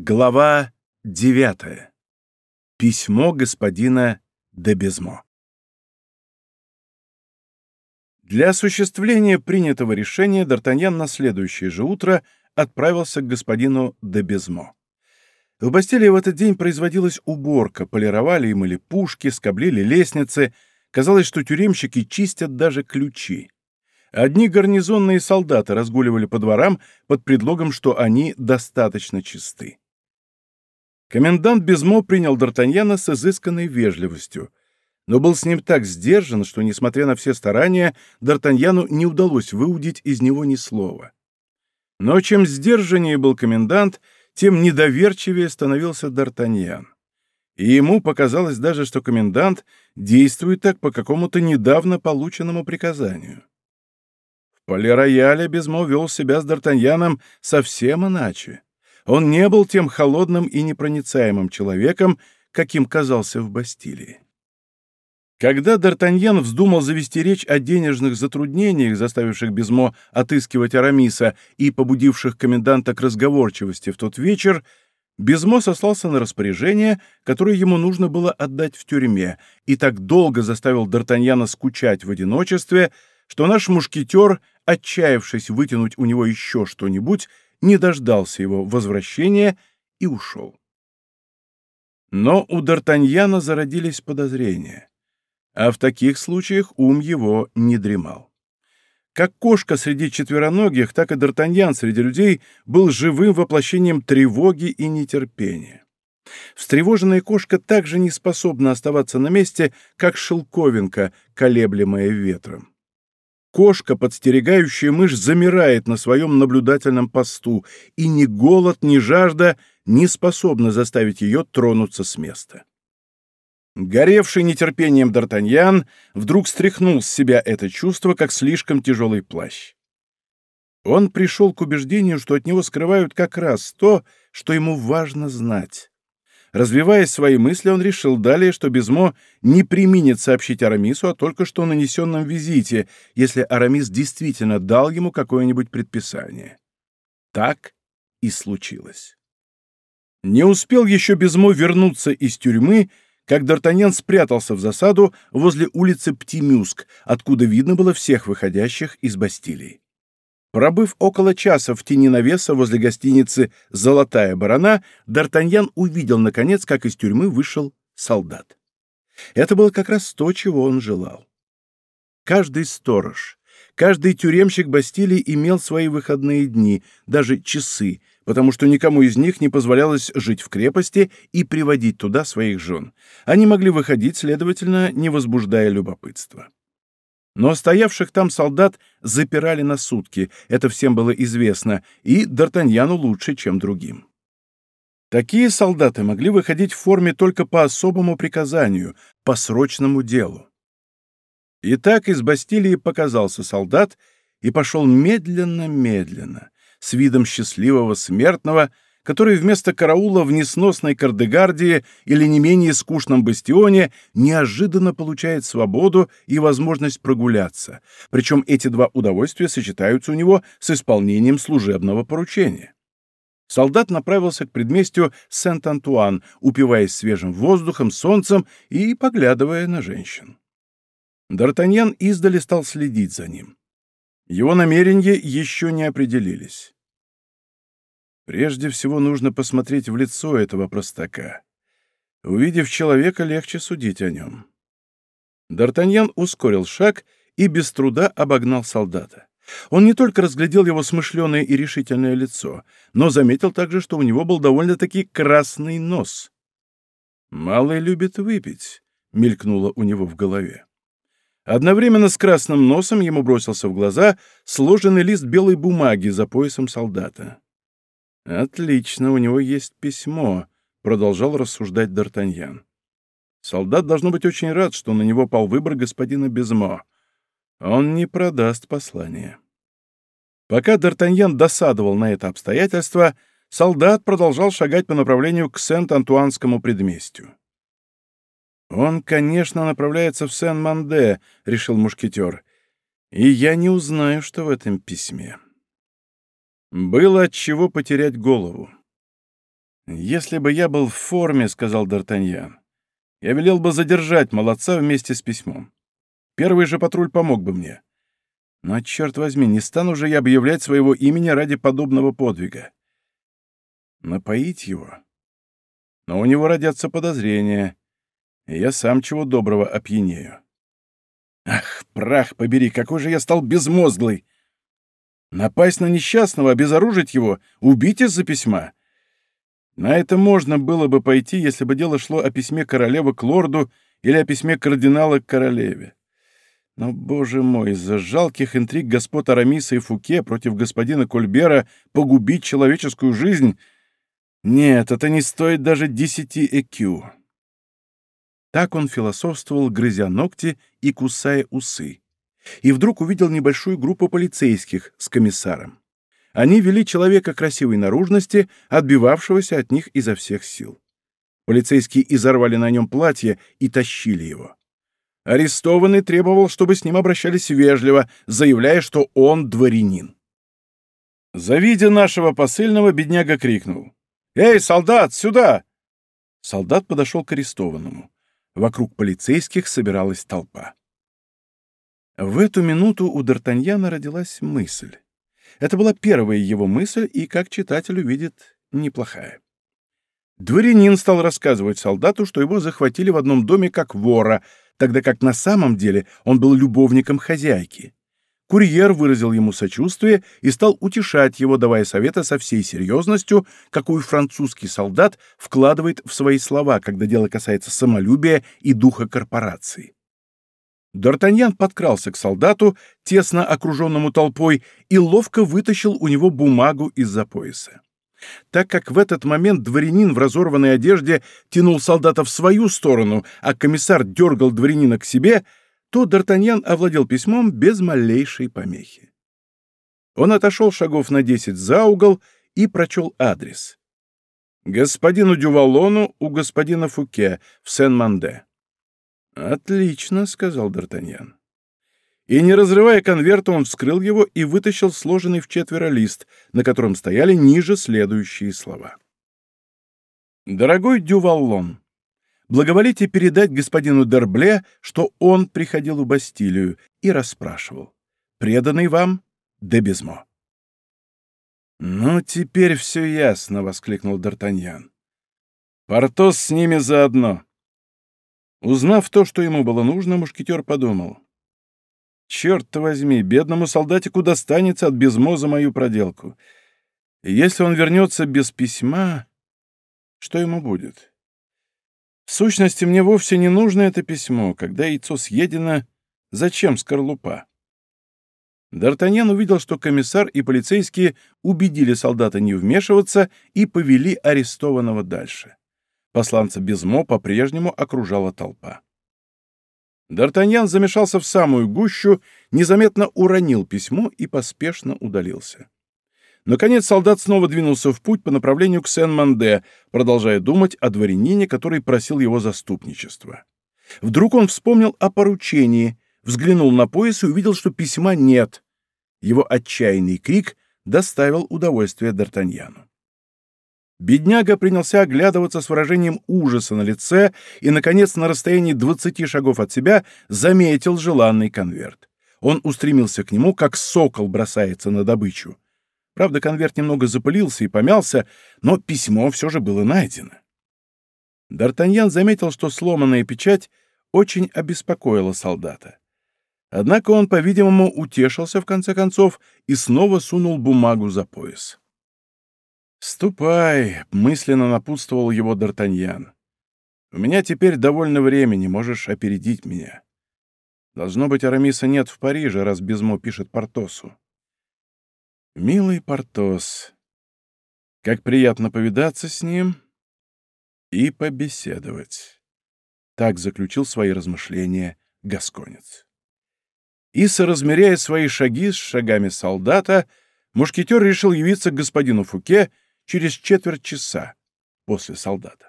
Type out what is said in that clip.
Глава девятая. Письмо господина де Безмо. Для осуществления принятого решения Д'Артаньян на следующее же утро отправился к господину де Безмо. В Бастилии в этот день производилась уборка, полировали и мыли пушки, скоблили лестницы. Казалось, что тюремщики чистят даже ключи. Одни гарнизонные солдаты разгуливали по дворам под предлогом, что они достаточно чисты. Комендант Безмо принял Д'Артаньяна с изысканной вежливостью, но был с ним так сдержан, что, несмотря на все старания, Д'Артаньяну не удалось выудить из него ни слова. Но чем сдержаннее был комендант, тем недоверчивее становился Д'Артаньян. И ему показалось даже, что комендант действует так по какому-то недавно полученному приказанию. В полирояле Безмо вел себя с Д'Артаньяном совсем иначе. Он не был тем холодным и непроницаемым человеком, каким казался в Бастилии. Когда Д'Артаньян вздумал завести речь о денежных затруднениях, заставивших Безмо отыскивать Арамиса и побудивших коменданта к разговорчивости в тот вечер, Безмо сослался на распоряжение, которое ему нужно было отдать в тюрьме, и так долго заставил Д'Артаньяна скучать в одиночестве, что наш мушкетер, отчаявшись вытянуть у него еще что-нибудь, не дождался его возвращения и ушел. Но у Д'Артаньяна зародились подозрения а в таких случаях ум его не дремал. Как кошка среди четвероногих, так и Д'Артаньян среди людей был живым воплощением тревоги и нетерпения. Встревоженная кошка также не способна оставаться на месте, как шелковинка, колеблемая ветром. Кошка, подстерегающая мышь, замирает на своем наблюдательном посту, и ни голод, ни жажда не способны заставить ее тронуться с места. Горевший нетерпением Д'Артаньян вдруг стряхнул с себя это чувство, как слишком тяжелый плащ. Он пришел к убеждению, что от него скрывают как раз то, что ему важно знать. Развивая свои мысли, он решил далее, что Безмо не применит сообщить Арамису о только что нанесенном визите, если Арамис действительно дал ему какое-нибудь предписание. Так и случилось. Не успел еще Безмо вернуться из тюрьмы, как Д'Артаньян спрятался в засаду возле улицы Птимюск, откуда видно было всех выходящих из Бастилии. Пробыв около часа в тени навеса возле гостиницы «Золотая барана», Д'Артаньян увидел, наконец, как из тюрьмы вышел солдат. Это было как раз то, чего он желал. Каждый сторож, каждый тюремщик Бастилии имел свои выходные дни, даже часы, потому что никому из них не позволялось жить в крепости и приводить туда своих жен. Они могли выходить, следовательно, не возбуждая любопытства. Но стоявших там солдат запирали на сутки, это всем было известно, и Д'Артаньяну лучше, чем другим. Такие солдаты могли выходить в форме только по особому приказанию, по срочному делу. Итак, из Бастилии показался солдат и пошел медленно-медленно, с видом счастливого смертного, который вместо караула в несносной Кардегардии или не менее скучном бастионе неожиданно получает свободу и возможность прогуляться, причем эти два удовольствия сочетаются у него с исполнением служебного поручения. Солдат направился к предместью Сент-Антуан, упиваясь свежим воздухом, солнцем и поглядывая на женщин. Д'Артаньян издали стал следить за ним. Его намерения еще не определились. Прежде всего нужно посмотреть в лицо этого простака. Увидев человека, легче судить о нем. Д'Артаньян ускорил шаг и без труда обогнал солдата. Он не только разглядел его смышленое и решительное лицо, но заметил также, что у него был довольно-таки красный нос. «Малый любит выпить», — мелькнуло у него в голове. Одновременно с красным носом ему бросился в глаза сложенный лист белой бумаги за поясом солдата. «Отлично, у него есть письмо», — продолжал рассуждать Д'Артаньян. «Солдат должно быть очень рад, что на него пал выбор господина Безмо. Он не продаст послание». Пока Д'Артаньян досадовал на это обстоятельство, солдат продолжал шагать по направлению к Сент-Антуанскому предместью. «Он, конечно, направляется в Сен-Манде», — решил мушкетер, — «и я не узнаю, что в этом письме». Было от чего потерять голову. «Если бы я был в форме, — сказал Д'Артаньян, — я велел бы задержать молодца вместе с письмом. Первый же патруль помог бы мне. Но, черт возьми, не стану же я объявлять своего имени ради подобного подвига. Напоить его? Но у него родятся подозрения, и я сам чего доброго опьянею. Ах, прах побери, какой же я стал безмозглый! Напасть на несчастного, обезоружить его, убить из-за письма. На это можно было бы пойти, если бы дело шло о письме королевы к лорду или о письме кардинала к королеве. Но, боже мой, из-за жалких интриг господ Арамиса и Фуке против господина Кольбера погубить человеческую жизнь? Нет, это не стоит даже десяти экю. Так он философствовал, грызя ногти и кусая усы и вдруг увидел небольшую группу полицейских с комиссаром. Они вели человека красивой наружности, отбивавшегося от них изо всех сил. Полицейские изорвали на нем платье и тащили его. Арестованный требовал, чтобы с ним обращались вежливо, заявляя, что он дворянин. Завидя нашего посыльного, бедняга крикнул. «Эй, солдат, сюда!» Солдат подошел к арестованному. Вокруг полицейских собиралась толпа. В эту минуту у Д'Артаньяна родилась мысль. Это была первая его мысль, и, как читатель увидит, неплохая. Дворянин стал рассказывать солдату, что его захватили в одном доме как вора, тогда как на самом деле он был любовником хозяйки. Курьер выразил ему сочувствие и стал утешать его, давая советы со всей серьезностью, какую французский солдат вкладывает в свои слова, когда дело касается самолюбия и духа корпорации. Д'Артаньян подкрался к солдату, тесно окруженному толпой, и ловко вытащил у него бумагу из-за пояса. Так как в этот момент дворянин в разорванной одежде тянул солдата в свою сторону, а комиссар дергал дворянина к себе, то Д'Артаньян овладел письмом без малейшей помехи. Он отошел шагов на десять за угол и прочел адрес. «Господину Дювалону у господина Фуке в Сен-Манде». «Отлично», — сказал Д'Артаньян. И, не разрывая конверта, он вскрыл его и вытащил сложенный в четверо лист, на котором стояли ниже следующие слова. «Дорогой Дюваллон, благоволите передать господину Дербле, что он приходил в Бастилию и расспрашивал. Преданный вам Дебезмо». «Ну, теперь все ясно», — воскликнул Д'Артаньян. «Портос с ними заодно». Узнав то, что ему было нужно, мушкетер подумал. «Черт возьми, бедному солдатику достанется от безмо за мою проделку. И если он вернется без письма, что ему будет? В сущности, мне вовсе не нужно это письмо. Когда яйцо съедено, зачем скорлупа?» Д'Артаньян увидел, что комиссар и полицейские убедили солдата не вмешиваться и повели арестованного дальше. Посланца Безмо по-прежнему окружала толпа. Д'Артаньян замешался в самую гущу, незаметно уронил письмо и поспешно удалился. Наконец солдат снова двинулся в путь по направлению к Сен-Манде, продолжая думать о дворянине, который просил его заступничества. Вдруг он вспомнил о поручении, взглянул на пояс и увидел, что письма нет. Его отчаянный крик доставил удовольствие Д'Артаньяну. Бедняга принялся оглядываться с выражением ужаса на лице и, наконец, на расстоянии двадцати шагов от себя заметил желанный конверт. Он устремился к нему, как сокол бросается на добычу. Правда, конверт немного запылился и помялся, но письмо все же было найдено. Д'Артаньян заметил, что сломанная печать очень обеспокоила солдата. Однако он, по-видимому, утешился в конце концов и снова сунул бумагу за пояс. «Ступай», — мысленно напутствовал его Д'Артаньян. «У меня теперь довольно времени, можешь опередить меня. Должно быть, Арамиса нет в Париже, раз Безмо пишет Портосу». «Милый Портос, как приятно повидаться с ним и побеседовать». Так заключил свои размышления Гасконец. И, соразмеряя свои шаги с шагами солдата, мушкетер решил явиться к господину Фуке через четверть часа после солдата.